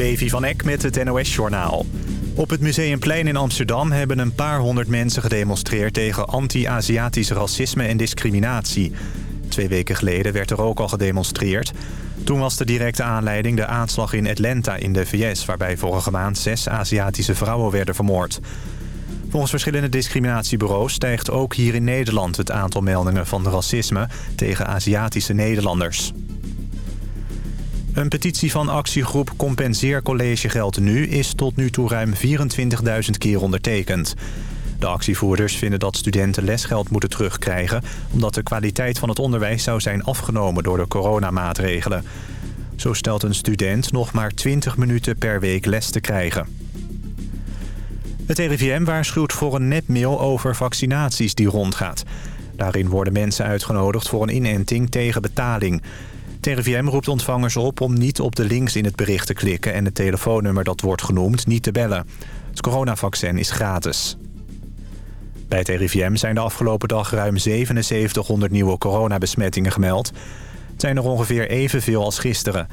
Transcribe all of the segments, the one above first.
Levi van Eck met het NOS-journaal. Op het Museumplein in Amsterdam hebben een paar honderd mensen gedemonstreerd... tegen anti-Aziatisch racisme en discriminatie. Twee weken geleden werd er ook al gedemonstreerd. Toen was de directe aanleiding de aanslag in Atlanta in de VS... waarbij vorige maand zes Aziatische vrouwen werden vermoord. Volgens verschillende discriminatiebureaus stijgt ook hier in Nederland... het aantal meldingen van racisme tegen Aziatische Nederlanders. Een petitie van actiegroep Compenseer Collegegeld Nu... is tot nu toe ruim 24.000 keer ondertekend. De actievoerders vinden dat studenten lesgeld moeten terugkrijgen... omdat de kwaliteit van het onderwijs zou zijn afgenomen door de coronamaatregelen. Zo stelt een student nog maar 20 minuten per week les te krijgen. Het RIVM waarschuwt voor een nepmail over vaccinaties die rondgaat. Daarin worden mensen uitgenodigd voor een inenting tegen betaling... TRVM roept ontvangers op om niet op de links in het bericht te klikken... en het telefoonnummer dat wordt genoemd niet te bellen. Het coronavaccin is gratis. Bij het zijn de afgelopen dag ruim 7700 nieuwe coronabesmettingen gemeld. Het zijn er ongeveer evenveel als gisteren.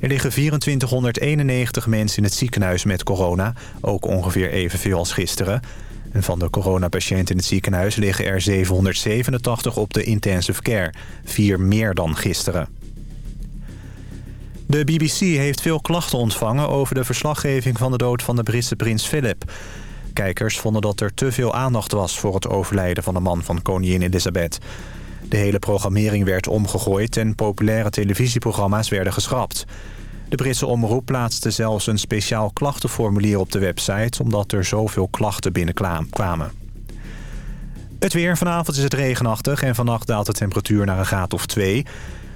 Er liggen 2491 mensen in het ziekenhuis met corona, ook ongeveer evenveel als gisteren. En van de coronapatiënten in het ziekenhuis liggen er 787 op de intensive care, vier meer dan gisteren. De BBC heeft veel klachten ontvangen over de verslaggeving van de dood van de Britse prins Philip. Kijkers vonden dat er te veel aandacht was voor het overlijden van de man van koningin Elizabeth. De hele programmering werd omgegooid en populaire televisieprogramma's werden geschrapt. De Britse omroep plaatste zelfs een speciaal klachtenformulier op de website... omdat er zoveel klachten binnenkwamen. Het weer. Vanavond is het regenachtig en vannacht daalt de temperatuur naar een graad of 2.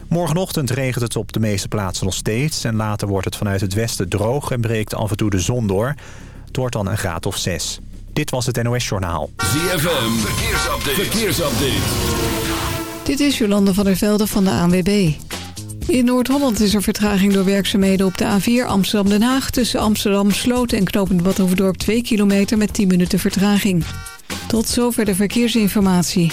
Morgenochtend regent het op de meeste plaatsen nog steeds... en later wordt het vanuit het westen droog en breekt af en toe de zon door. Het wordt dan een graad of 6. Dit was het NOS Journaal. ZFM, verkeersupdate. verkeersupdate. Dit is Jolande van der Velde van de ANWB. In Noord-Holland is er vertraging door werkzaamheden op de A4 Amsterdam-Den Haag... tussen Amsterdam, Sloot en Knopend Badhoevedorp 2 kilometer met 10 minuten vertraging. Tot zover de verkeersinformatie.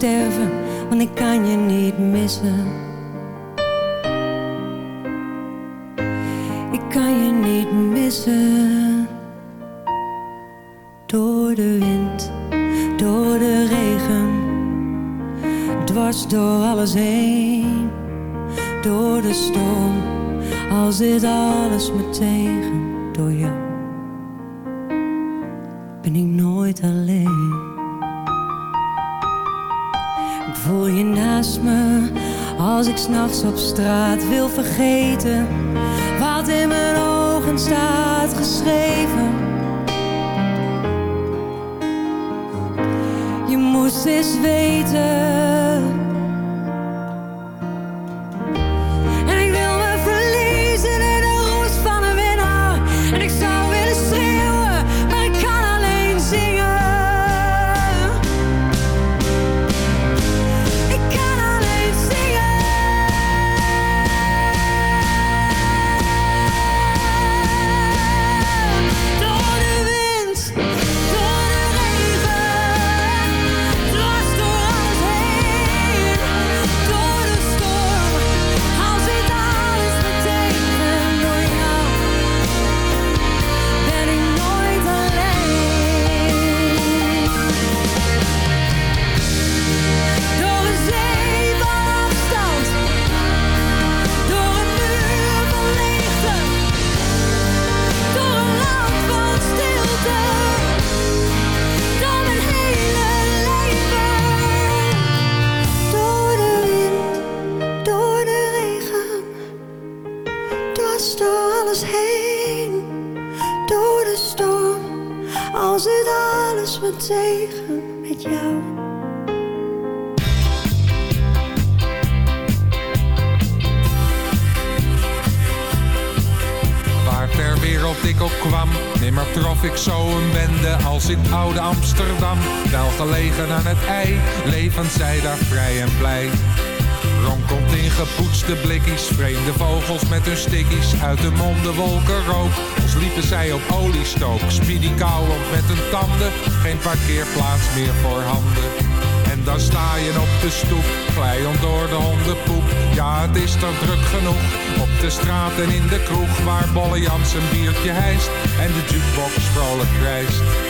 Sterven, want ik kan je niet missen. Ik kan je niet missen. Door de wind, door de regen, dwars door alles heen. Door de storm, als dit alles me tegen, door jou ben ik nooit alleen. Als ik s'nachts op straat wil vergeten wat in mijn ogen staat geschreven. Je moest eens weten. Tegen met jou. Waar ter wereld ik ook kwam, nimmer trof ik zo een bende als in oude Amsterdam. Wel gelegen aan het ei, levend zij daar vrij en blij. Ronkelt in gepoetste blikkies, vreemde vogels met hun stickies. Uit de monden wolken rook, als liepen zij op oliestook. Speedy kauwend met hun tanden, geen parkeerplaats meer voor handen. En dan sta je op de stoep, glijend door de hondenpoep. Ja, het is toch druk genoeg, op de straat en in de kroeg. Waar Bolle Jans een biertje hijst en de jukebox vrolijk krijst.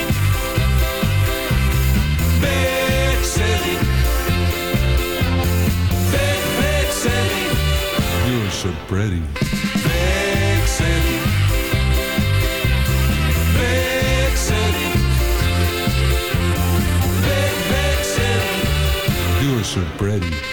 pretty. You are so pretty.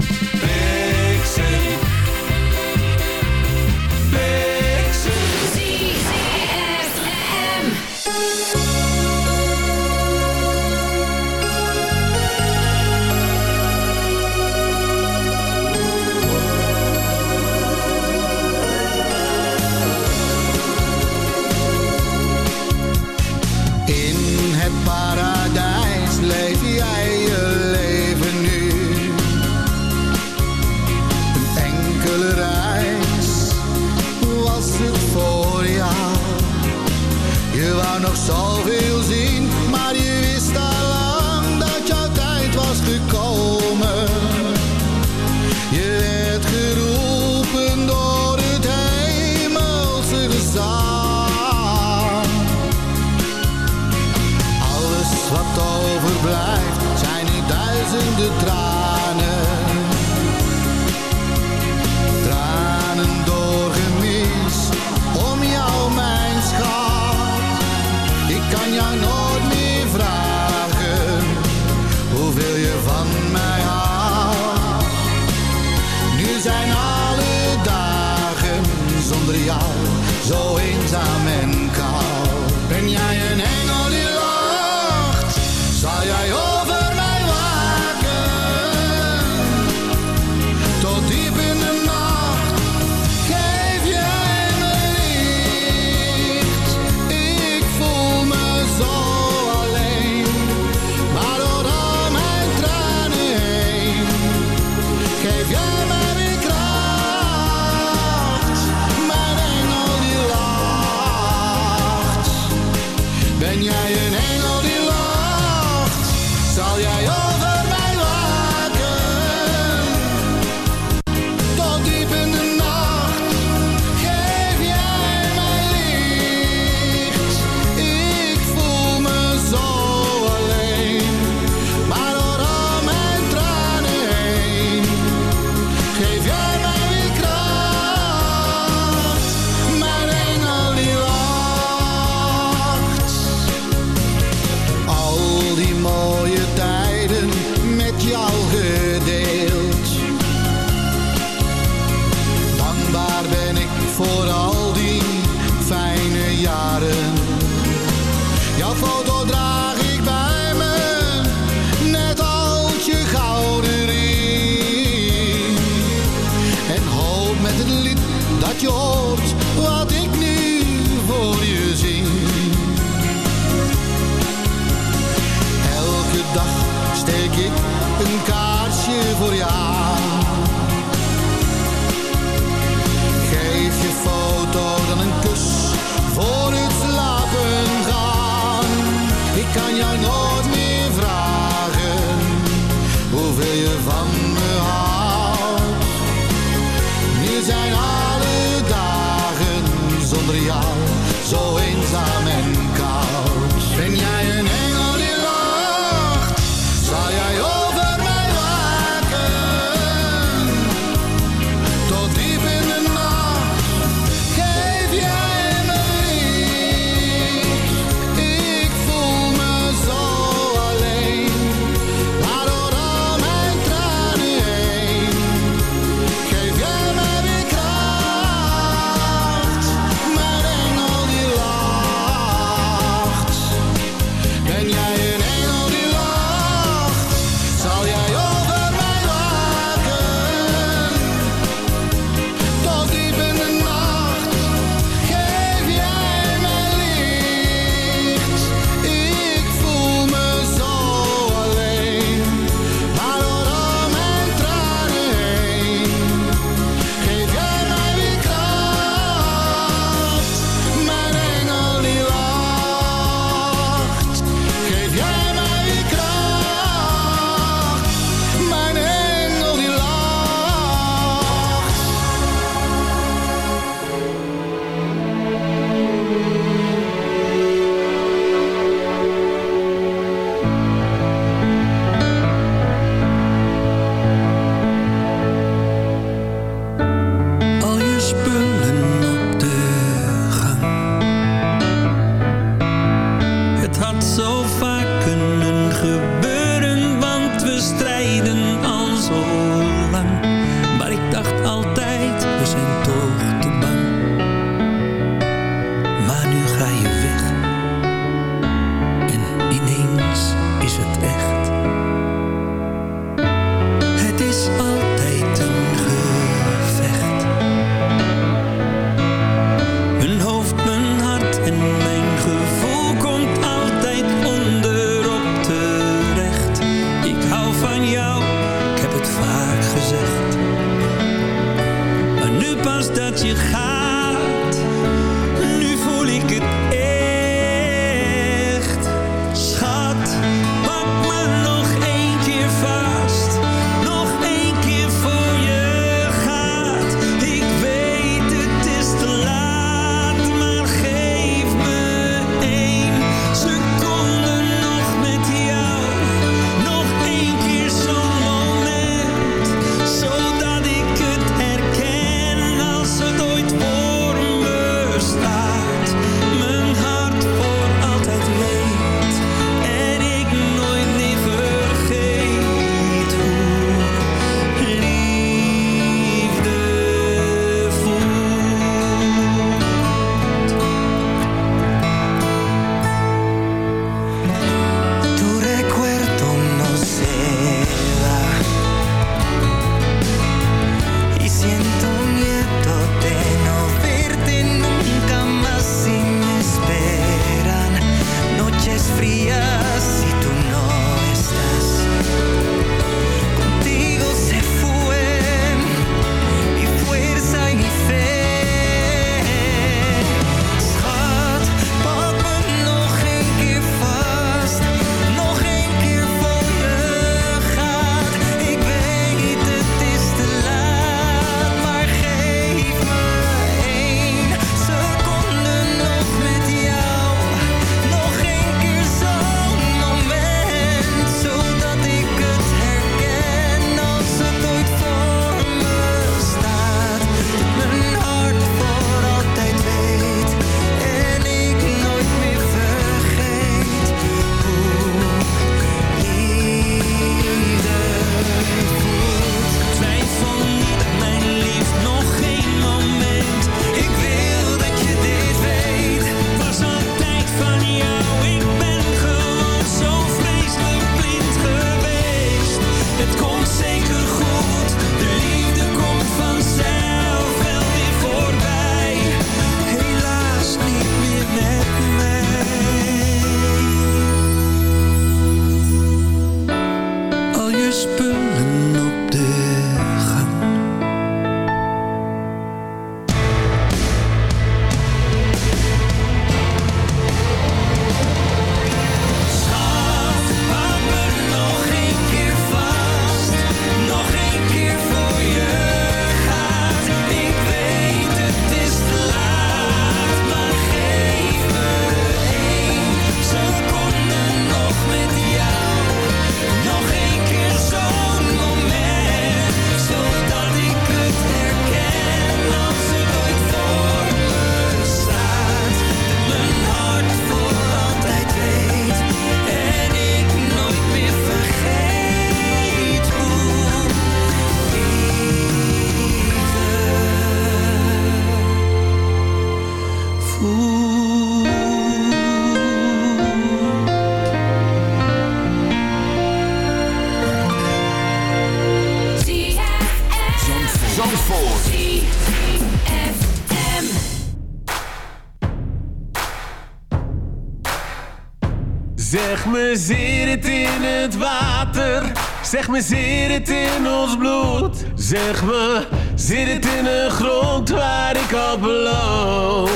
zit het in het water? Zeg me, zit het in ons bloed? Zeg me, zit het in de grond waar ik al beloof?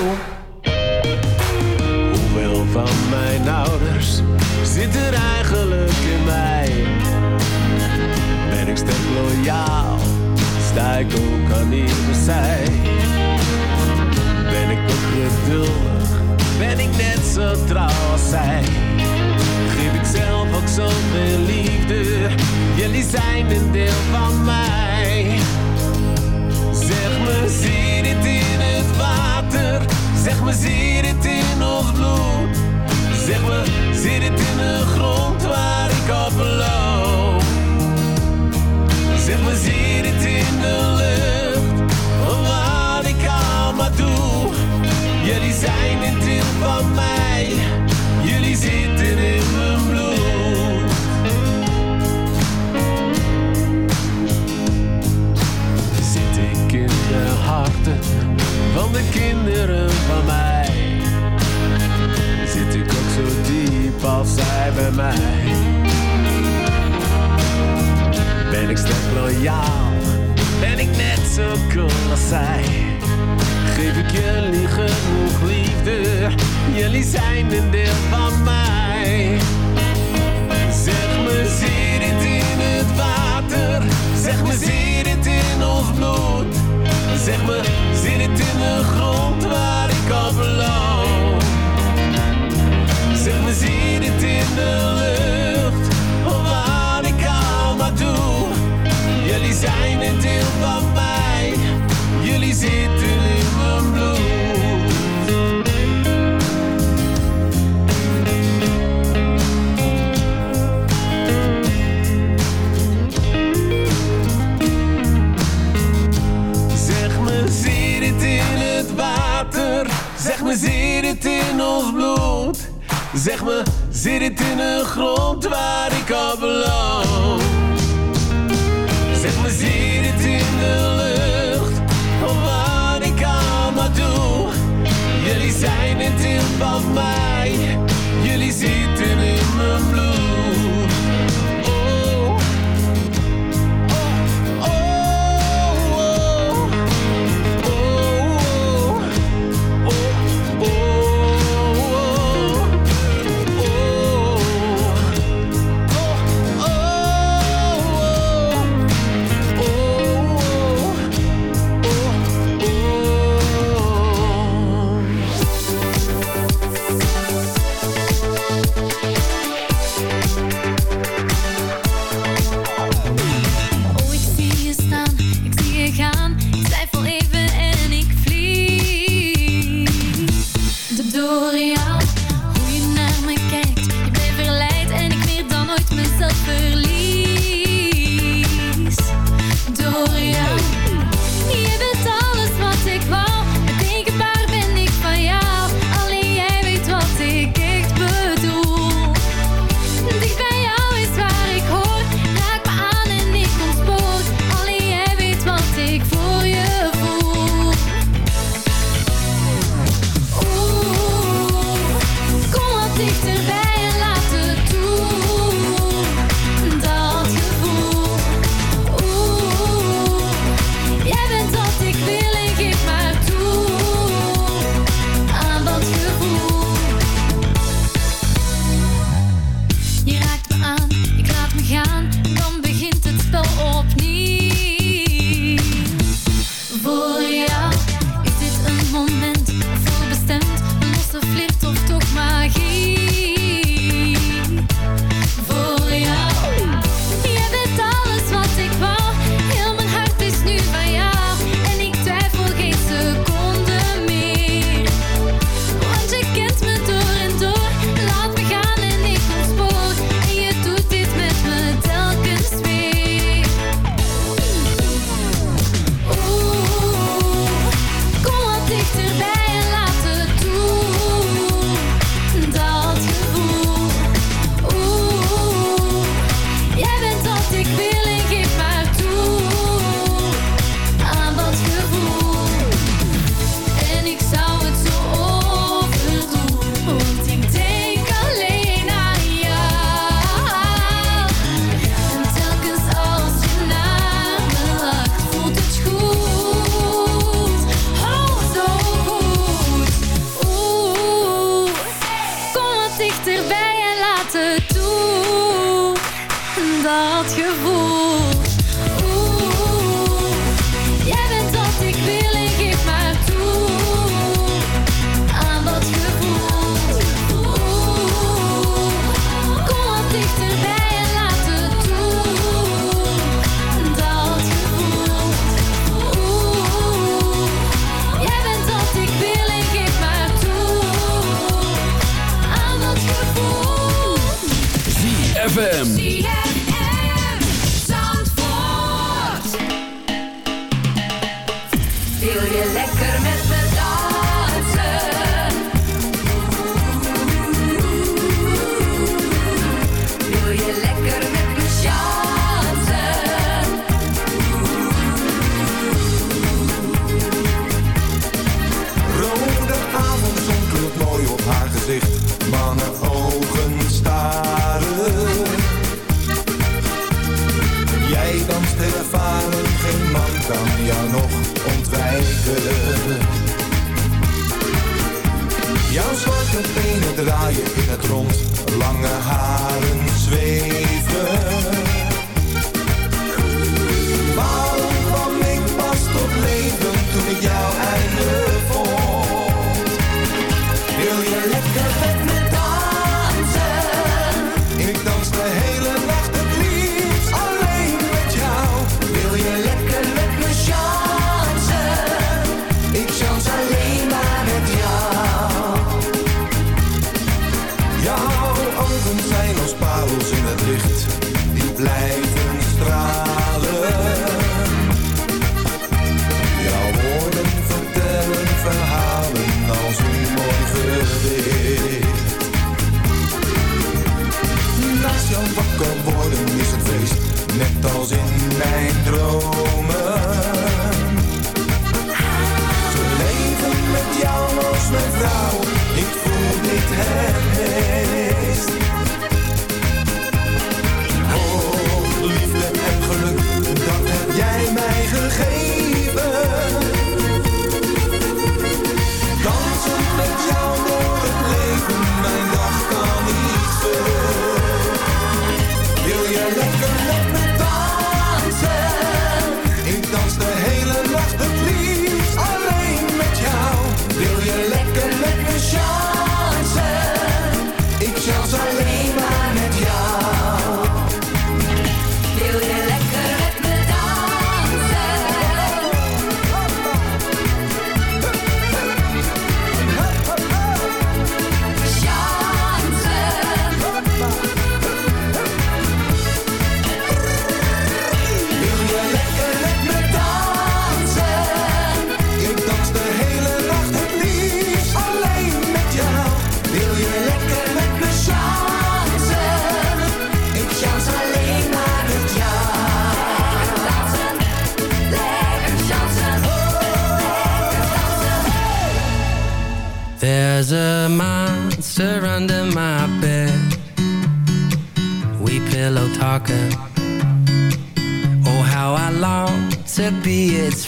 Hoeveel van mijn ouders zit er eigenlijk in mij? Ben ik sterk loyaal? Sta ik ook aan iedere zij? Ben ik ook geduldig? Ben ik net zo trouw als zij? geef ik zelf ook zonder liefde. Jullie zijn een deel van mij. Zeg me, zie dit in het water. Zeg me, zie dit in ons bloed. Zeg me, zie dit in de grond waar ik op loop. Zeg me, zie dit in de lucht. jaren twee. Oh, how I long to be its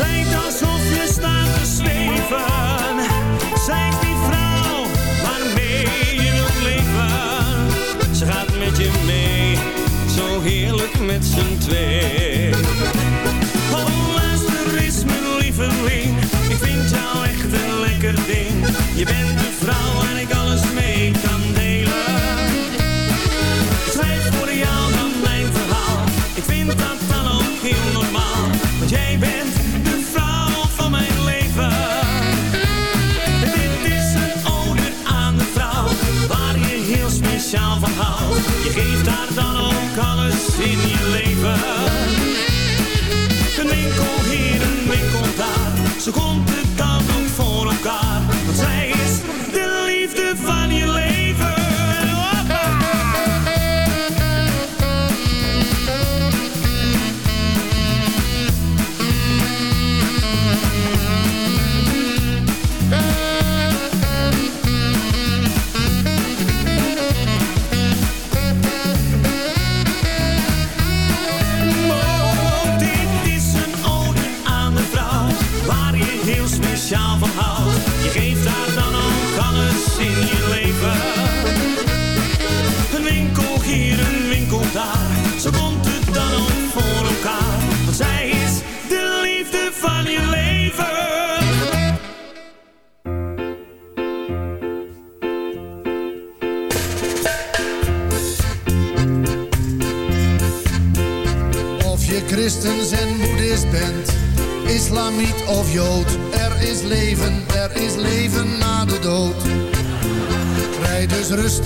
lijkt alsof je staat te zweven. Zij is die vrouw waarmee je wilt leven. Ze gaat met je mee, zo heerlijk met z'n twee. Oh, luister eens, mijn lieveling. Ik vind jou echt een lekker ding. Je bent de vrouw in je leven. Een winkel hier, een winkel daar. Zo komt het dan voor elkaar.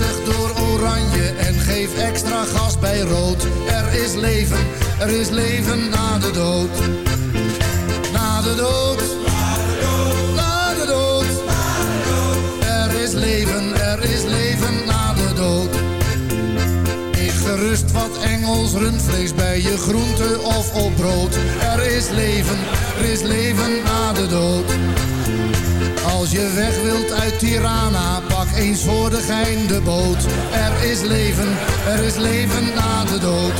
Rustig door oranje en geef extra gas bij rood. Er is leven, er is leven na de dood. Na de dood. Na de dood. Er is leven, er is leven na de dood. Eet gerust wat Engels rundvlees bij je groente of op brood. Er is leven, er is leven na de dood. Als je weg wilt uit Tirana, pak eens voor de gein de boot. Er is leven, er is leven na de dood.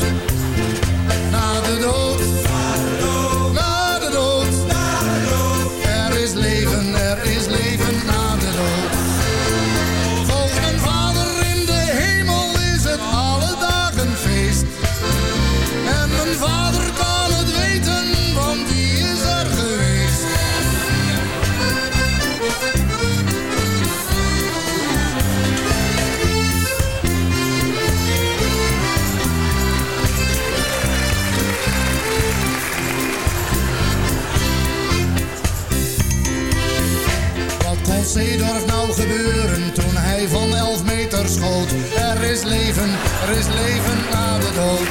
Na de dood. Er is leven, er is leven na de dood.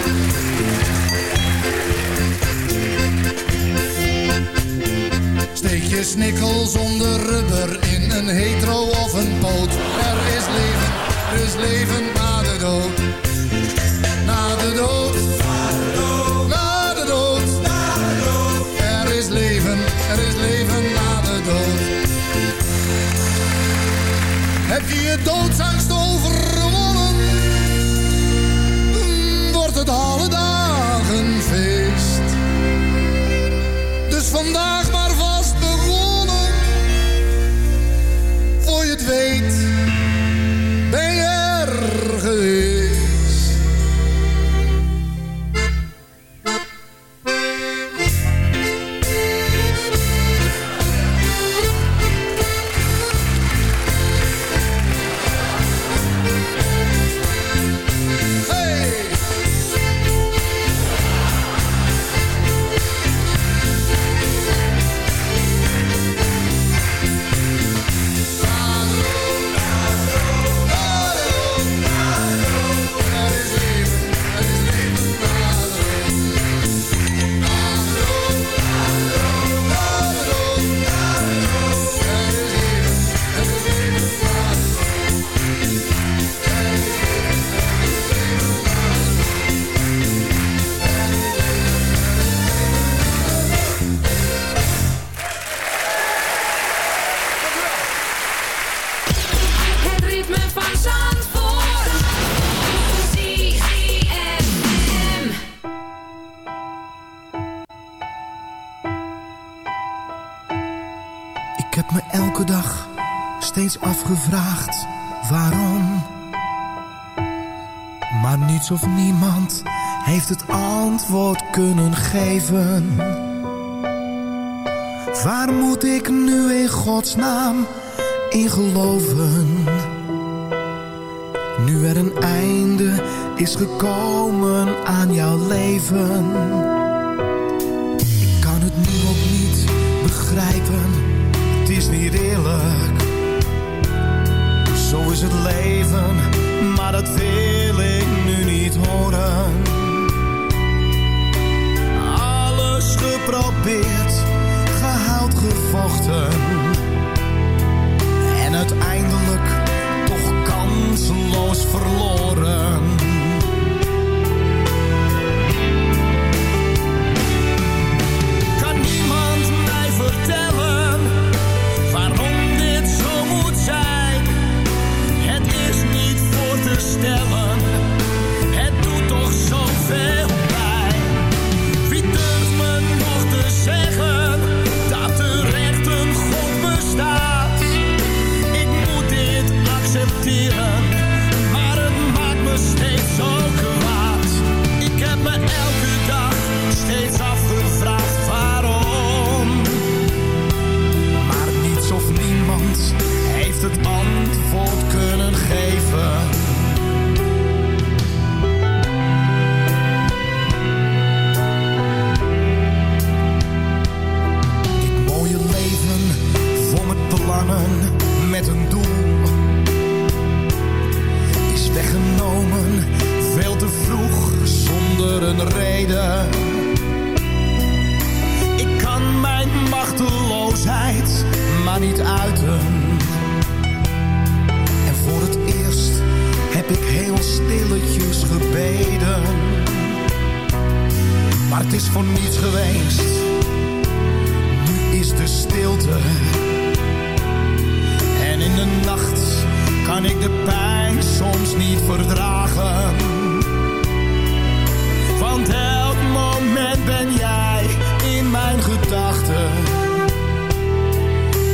Steek je snikkel zonder rubber in een hetero of een poot. Er is leven, er is leven na de dood. Na de dood. Na de dood. Na de dood. Er is leven, er is leven na de dood. Heb je je doodsangst alle dagen feest. Dus vandaag maar vast begonnen, voor je het weet. Wat kunnen geven. Waar moet ik nu in godsnaam in geloven? Nu er een einde is gekomen aan jouw leven. Ik kan het nu ook niet begrijpen, het is niet eerlijk. Zo is het leven gehaald, gevochten.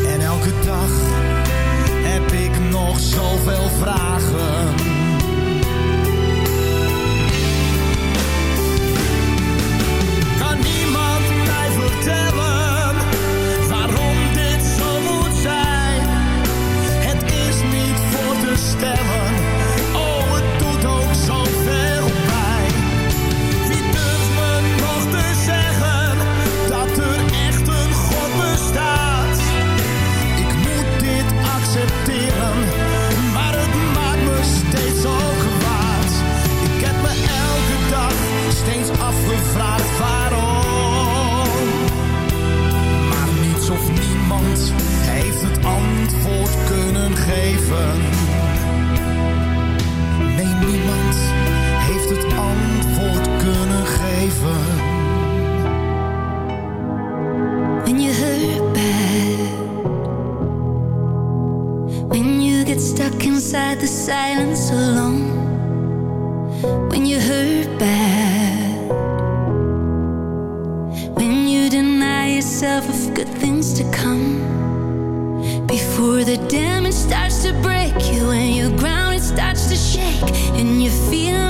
En elke dag heb ik nog zoveel vragen. Nee, niemand heeft het antwoord kunnen geven. When you hurt bad When you get stuck inside the silence alone When you hurt bad When you deny yourself of good things to come before the damage starts to break. You when your ground it starts to shake. And you feel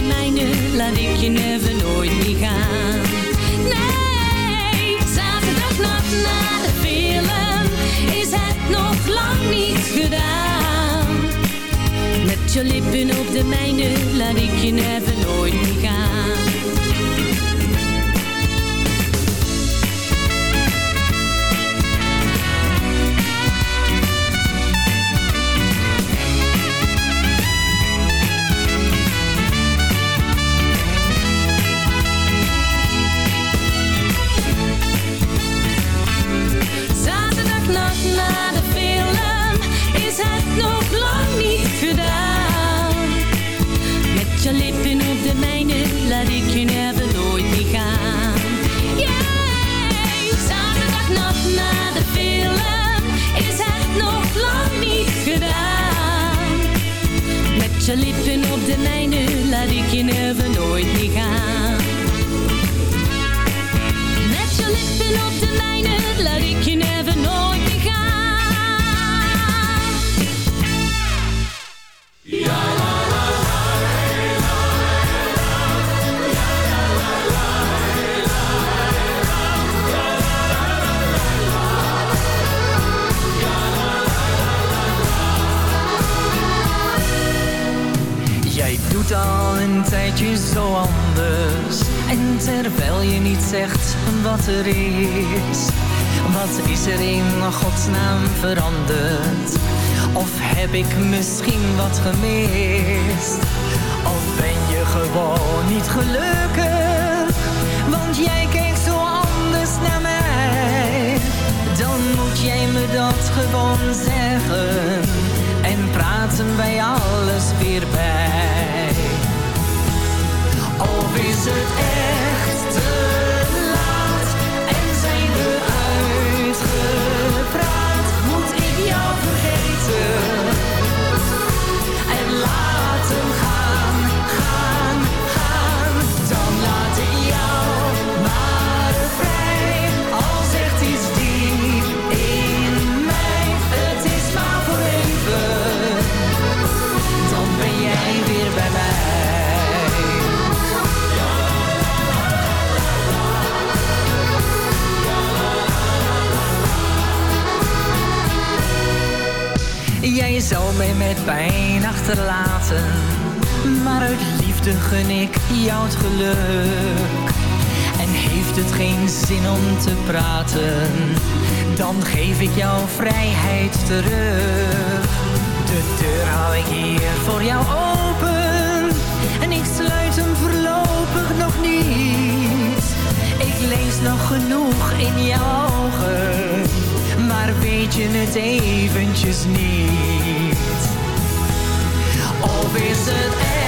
Mijne, laat ik je never nooit meer gaan. Nee, zaterdagnacht na de film is het nog lang niet gedaan. Met je lippen op de mijne, laat ik je never nooit meer gaan. Je lippen op de mijne laat ik je never nooit meer gaan. Met je lippen op de mijne laat ik je never nooit meer gaan. Zegt wat er is. Wat is er in godsnaam veranderd? Of heb ik misschien wat gemist? Of ben je gewoon niet gelukkig? Want jij kijkt zo anders naar mij. Dan moet jij me dat gewoon zeggen. En praten wij alles weer bij. Of is het echt te Zou mij met pijn achterlaten, maar uit liefde gun ik jou het geluk. En heeft het geen zin om te praten, dan geef ik jou vrijheid terug. De deur hou ik hier voor jou open en ik sluit hem voorlopig nog niet. Ik lees nog genoeg in jouw ogen, je het eventjes niet? Of is het echt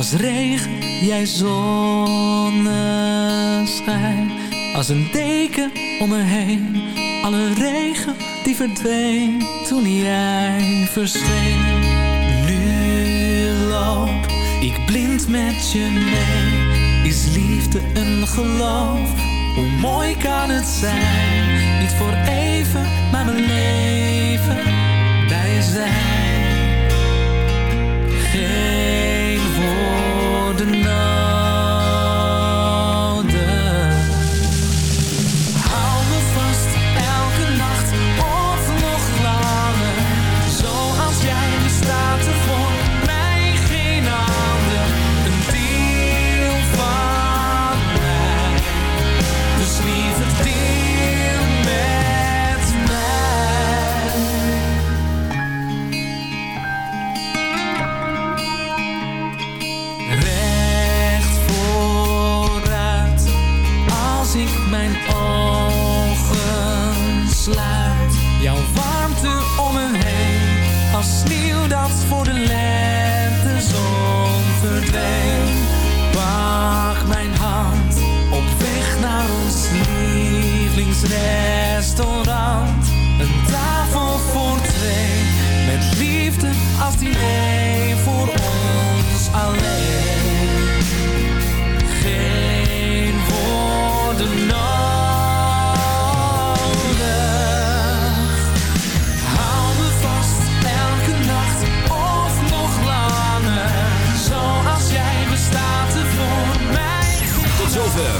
Als regen, jij zonneschijn. Als een deken om me heen, alle regen die verdween toen jij verscheen. Nu loop ik blind met je mee, is liefde een geloof? Hoe mooi kan het zijn, niet voor even, maar mijn leven bij je zijn. enough